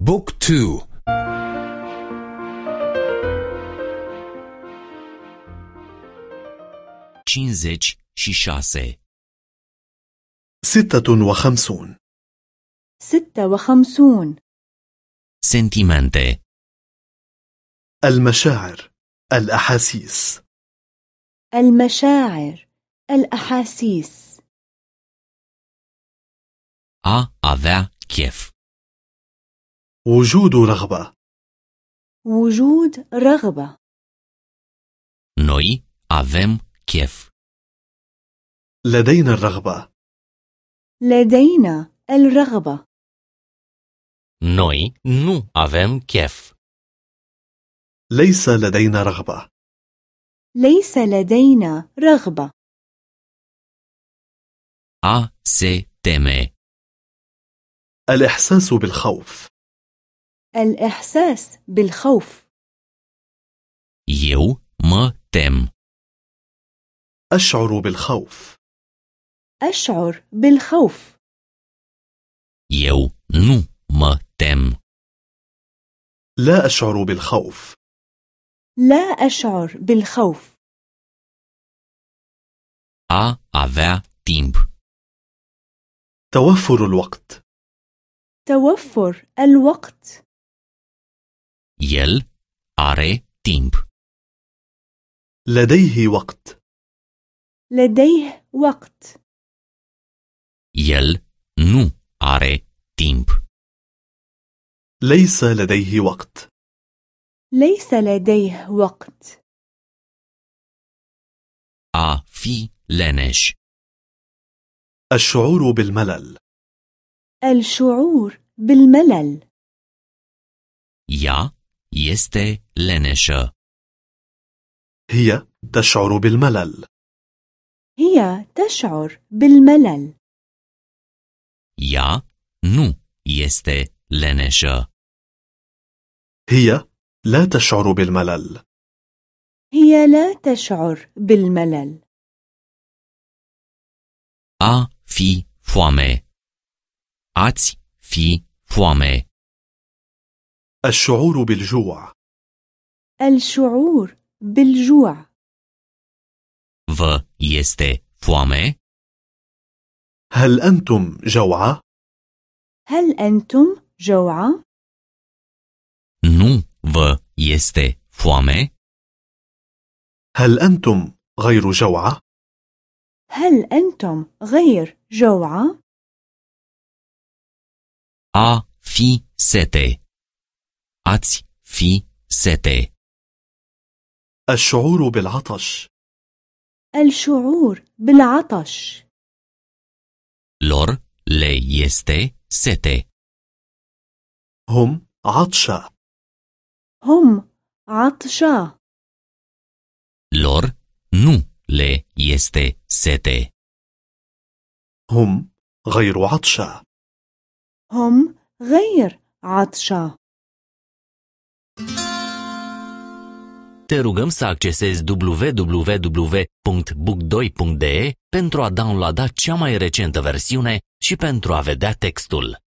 بوك تو. și șase. ستة وخمسون. ستة وخمسون. Sentimente. المشاعر الأحاسيس. المشاعر الأحاسيس. A avea chef. وجود رغبة. وجود رغبة. Noi avem chef. لدينا الرغبة. لدينا الرغبة. Noi nu avem chef. ليس لدينا رغبة. ليس لدينا رغبة. A se teme. الإحساس بالخوف. الإحساس بالخوف. Eu mă tem. أشعر بالخوف. أشعر بالخوف. Eu nu mă tem. لا أشعر بالخوف. لا أشعر بالخوف. A avea timp. توفر الوقت. توفر الوقت. El are timp. لديه وقت. لديه وقت. El nu are timp. ليس لديه وقت. ليس لديه وقت. A fi leneș. الشعور بالملل. الشعور بالملل. Ea este leneșă. هي تشعر بالملل. هي تشعر بالملل. Ea nu este leneșă. هي لا تشعر بالملل. هي لا تشعر بالملل. A fi foame. Ați fi foame. الشعور بالجوع الشعور بالجوع vă este foame هل أنتم جوعى؟ هل أنتم جوعى؟ nu vă este foame هل أنتم غير جوعى؟ هل أنتم غير جوعى؟ a fi sete ați fi sete. الشعور بالعطش. الشعور بالعطش. Lor le este sete. هم عطشى هم عطشا lor nu le este sete. هم غير عطشى هم غير عطشا Te rugăm să accesezi www.book2.de pentru a downloada cea mai recentă versiune și pentru a vedea textul.